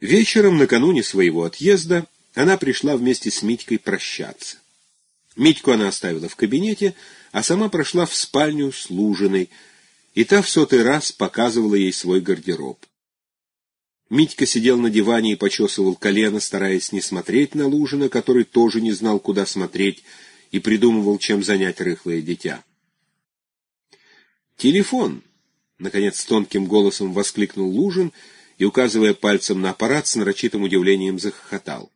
Вечером, накануне своего отъезда, она пришла вместе с Митькой прощаться. Митьку она оставила в кабинете, а сама прошла в спальню с Лужиной, и та в сотый раз показывала ей свой гардероб. Митька сидел на диване и почесывал колено, стараясь не смотреть на Лужина, который тоже не знал, куда смотреть, и придумывал, чем занять рыхлое дитя. «Телефон!» — наконец тонким голосом воскликнул Лужин и, указывая пальцем на аппарат, с нарочитым удивлением захохотал.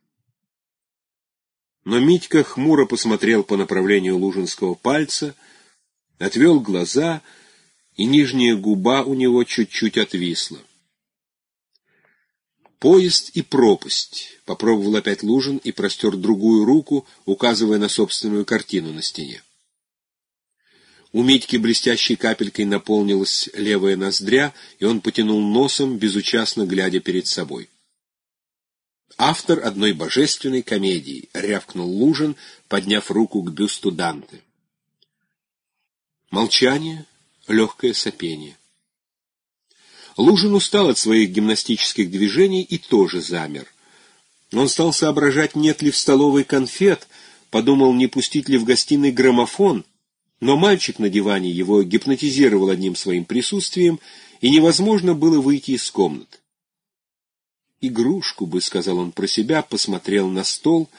Но Митька хмуро посмотрел по направлению лужинского пальца, отвел глаза, и нижняя губа у него чуть-чуть отвисла. «Поезд и пропасть», — попробовал опять Лужин и простер другую руку, указывая на собственную картину на стене. У Митьки блестящей капелькой наполнилась левая ноздря, и он потянул носом, безучастно глядя перед собой. «Автор одной божественной комедии», — рявкнул Лужин, подняв руку к бюсту Данте. Молчание, легкое сопение. Лужин устал от своих гимнастических движений и тоже замер. Он стал соображать, нет ли в столовой конфет, подумал, не пустить ли в гостиной граммофон, но мальчик на диване его гипнотизировал одним своим присутствием, и невозможно было выйти из комнаты. «Игрушку бы», — сказал он про себя, посмотрел на стол,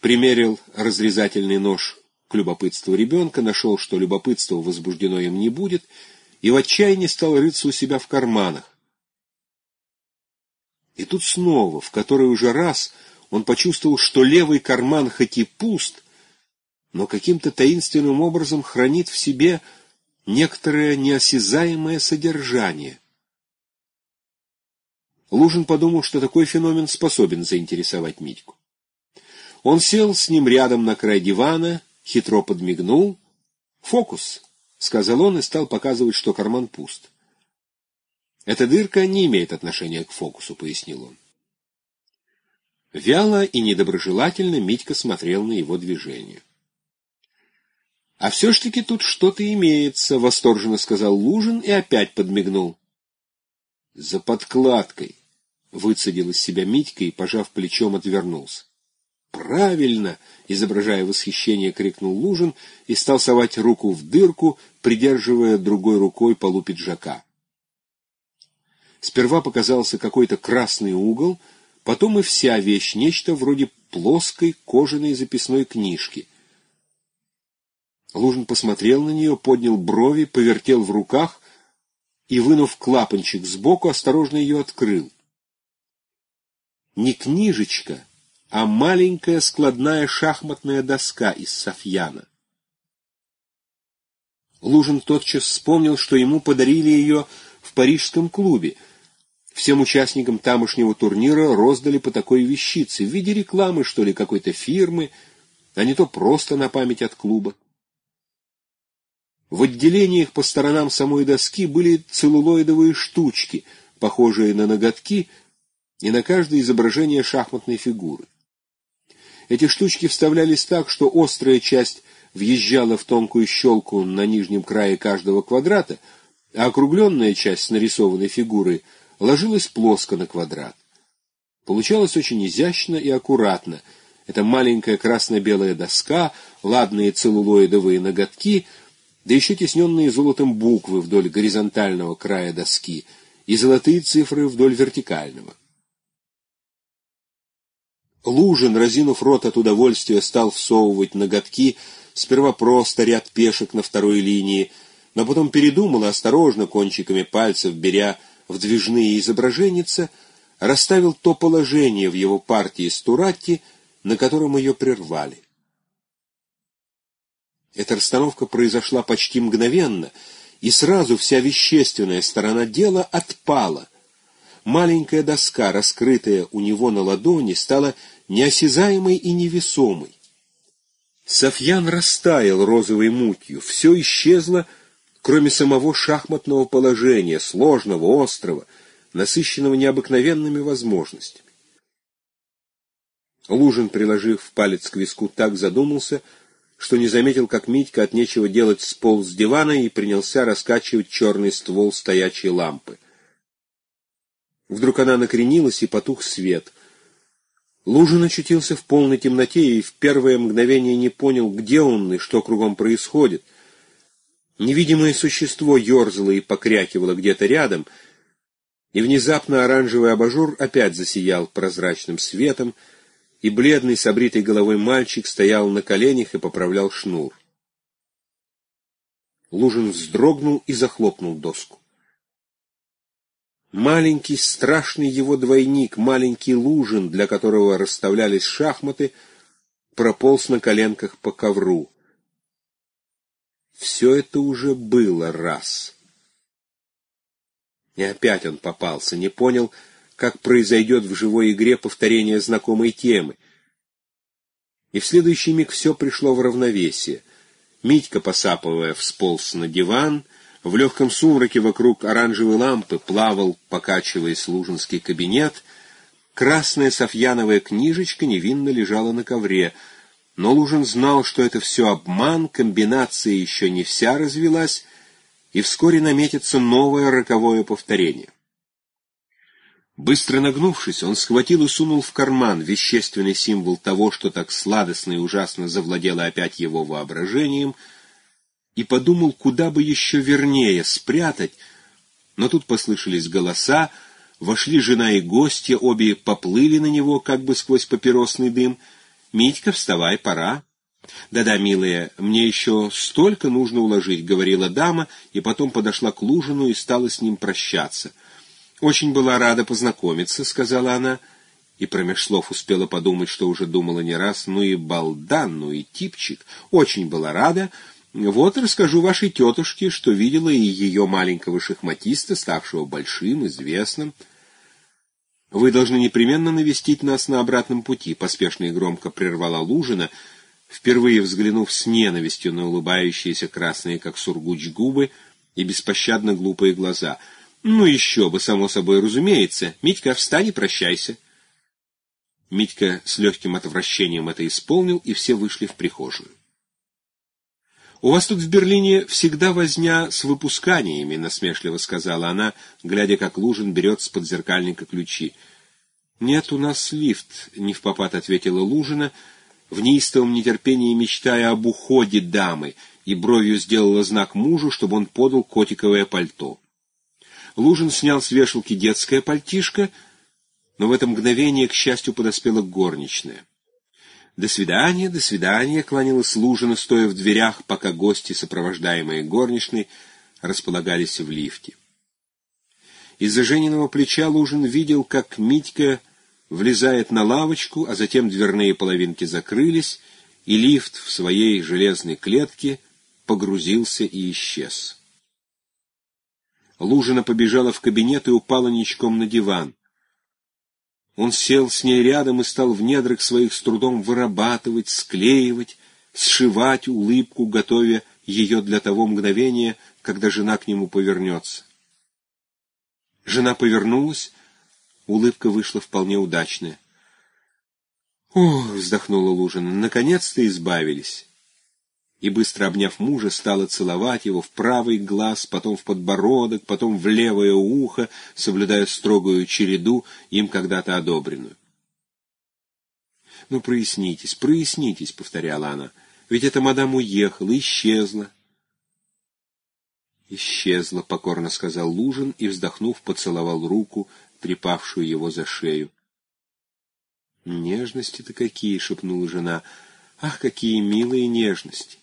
примерил разрезательный нож к любопытству ребенка, нашел, что любопытство возбуждено им не будет — и в отчаянии стал рыться у себя в карманах. И тут снова, в который уже раз, он почувствовал, что левый карман хоть и пуст, но каким-то таинственным образом хранит в себе некоторое неосязаемое содержание. Лужин подумал, что такой феномен способен заинтересовать Митьку. Он сел с ним рядом на край дивана, хитро подмигнул. «Фокус!» — сказал он и стал показывать, что карман пуст. «Эта дырка не имеет отношения к фокусу», — пояснил он. Вяло и недоброжелательно Митька смотрел на его движение. «А все ж таки тут что-то имеется», — восторженно сказал Лужин и опять подмигнул. «За подкладкой», — выцедил из себя Митька и, пожав плечом, отвернулся. «Правильно!» — изображая восхищение, крикнул Лужин и стал совать руку в дырку, придерживая другой рукой полу пиджака. Сперва показался какой-то красный угол, потом и вся вещь, нечто вроде плоской кожаной записной книжки. Лужин посмотрел на нее, поднял брови, повертел в руках и, вынув клапанчик сбоку, осторожно ее открыл. Не книжечка, а маленькая складная шахматная доска из софьяна. Лужин тотчас вспомнил, что ему подарили ее в парижском клубе. Всем участникам тамошнего турнира роздали по такой вещице, в виде рекламы, что ли, какой-то фирмы, а не то просто на память от клуба. В отделениях по сторонам самой доски были целлулоидовые штучки, похожие на ноготки, и на каждое изображение шахматной фигуры. Эти штучки вставлялись так, что острая часть въезжала в тонкую щелку на нижнем крае каждого квадрата, а округленная часть нарисованной фигурой ложилась плоско на квадрат. Получалось очень изящно и аккуратно. Это маленькая красно-белая доска, ладные целлулоидовые ноготки, да еще тесненные золотом буквы вдоль горизонтального края доски и золотые цифры вдоль вертикального. Лужин, разинув рот от удовольствия, стал всовывать ноготки, сперва просто ряд пешек на второй линии, но потом передумал осторожно кончиками пальцев, беря вдвижные изображенница, расставил то положение в его партии Стуратти, на котором ее прервали. Эта расстановка произошла почти мгновенно, и сразу вся вещественная сторона дела отпала — маленькая доска, раскрытая у него на ладони, стала неосязаемой и невесомой. Софьян растаял розовой мутью, все исчезло, кроме самого шахматного положения, сложного, острого, насыщенного необыкновенными возможностями. Лужин, приложив палец к виску, так задумался, что не заметил, как Митька от нечего делать сполз с дивана и принялся раскачивать черный ствол стоячей лампы — Вдруг она накренилась, и потух свет. Лужин очутился в полной темноте и в первое мгновение не понял, где он и что кругом происходит. Невидимое существо ерзало и покрякивало где-то рядом, и внезапно оранжевый абажур опять засиял прозрачным светом, и бледный с обритой головой мальчик стоял на коленях и поправлял шнур. Лужин вздрогнул и захлопнул доску. Маленький страшный его двойник, маленький Лужин, для которого расставлялись шахматы, прополз на коленках по ковру. Все это уже было раз. И опять он попался, не понял, как произойдет в живой игре повторение знакомой темы. И в следующий миг все пришло в равновесие. Митька, посапывая, всполз на диван — в легком сумраке вокруг оранжевой лампы плавал, покачиваясь, лужинский кабинет. Красная софьяновая книжечка невинно лежала на ковре. Но Лужин знал, что это все обман, комбинация еще не вся развелась, и вскоре наметится новое роковое повторение. Быстро нагнувшись, он схватил и сунул в карман вещественный символ того, что так сладостно и ужасно завладело опять его воображением — и подумал, куда бы еще вернее спрятать, но тут послышались голоса, вошли жена и гостья, обе поплыли на него, как бы сквозь папиросный дым. «Митька, вставай, пора». «Да-да, милая, мне еще столько нужно уложить», — говорила дама, и потом подошла к Лужину и стала с ним прощаться. «Очень была рада познакомиться», — сказала она, и промеж слов успела подумать, что уже думала не раз, ну и балдан, ну и типчик. «Очень была рада», вот расскажу вашей тетушке, что видела и ее маленького шахматиста, ставшего большим, известным. Вы должны непременно навестить нас на обратном пути, поспешно и громко прервала Лужина, впервые взглянув с ненавистью на улыбающиеся красные, как сургуч, губы и беспощадно глупые глаза. Ну еще бы, само собой разумеется. Митька, встань и прощайся. Митька с легким отвращением это исполнил, и все вышли в прихожую. «У вас тут в Берлине всегда возня с выпусканиями», — насмешливо сказала она, глядя, как Лужин берет с подзеркальника ключи. «Нет, у нас лифт», — не в попад ответила Лужина, в неистовом нетерпении мечтая об уходе дамы, и бровью сделала знак мужу, чтобы он подал котиковое пальто. Лужин снял с вешалки детское пальтишко, но в это мгновение, к счастью, подоспела горничная. «До свидания, до свидания», — кланялась Лужина, стоя в дверях, пока гости, сопровождаемые горничной, располагались в лифте. Из-за Жениного плеча Лужин видел, как Митька влезает на лавочку, а затем дверные половинки закрылись, и лифт в своей железной клетке погрузился и исчез. Лужина побежала в кабинет и упала ничком на диван. Он сел с ней рядом и стал в недрах своих с трудом вырабатывать, склеивать, сшивать улыбку, готовя ее для того мгновения, когда жена к нему повернется. Жена повернулась, улыбка вышла вполне удачная. «Ох!» — вздохнула Лужина. «Наконец-то избавились!» И, быстро обняв мужа, стала целовать его в правый глаз, потом в подбородок, потом в левое ухо, соблюдая строгую череду, им когда-то одобренную. «Ну, прояснитесь, прояснитесь», — повторяла она, — «ведь эта мадам уехала, исчезла». «Исчезла», — покорно сказал Лужин и, вздохнув, поцеловал руку, трепавшую его за шею. «Нежности-то какие!» — шепнула жена. «Ах, какие милые нежности!»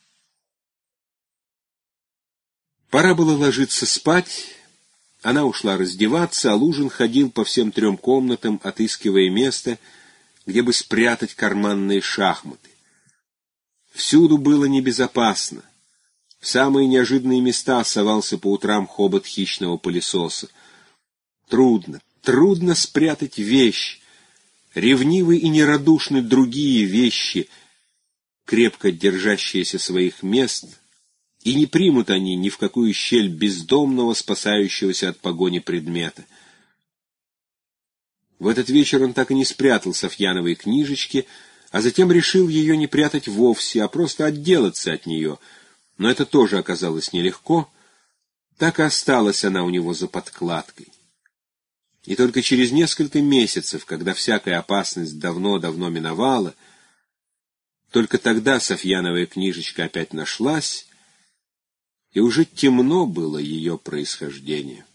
Пора было ложиться спать. Она ушла раздеваться, а Лужин ходил по всем трем комнатам, отыскивая место, где бы спрятать карманные шахматы. Всюду было небезопасно. В самые неожиданные места совался по утрам хобот хищного пылесоса. Трудно, трудно спрятать вещь. Ревнивы и нерадушны другие вещи, крепко держащиеся своих мест — и не примут они ни в какую щель бездомного, спасающегося от погони предмета. В этот вечер он так и не спрятал Софьяновой книжечки, а затем решил ее не прятать вовсе, а просто отделаться от нее. Но это тоже оказалось нелегко, так и осталась она у него за подкладкой. И только через несколько месяцев, когда всякая опасность давно-давно миновала, только тогда Софьяновая книжечка опять нашлась, и уже темно было ее происхождение.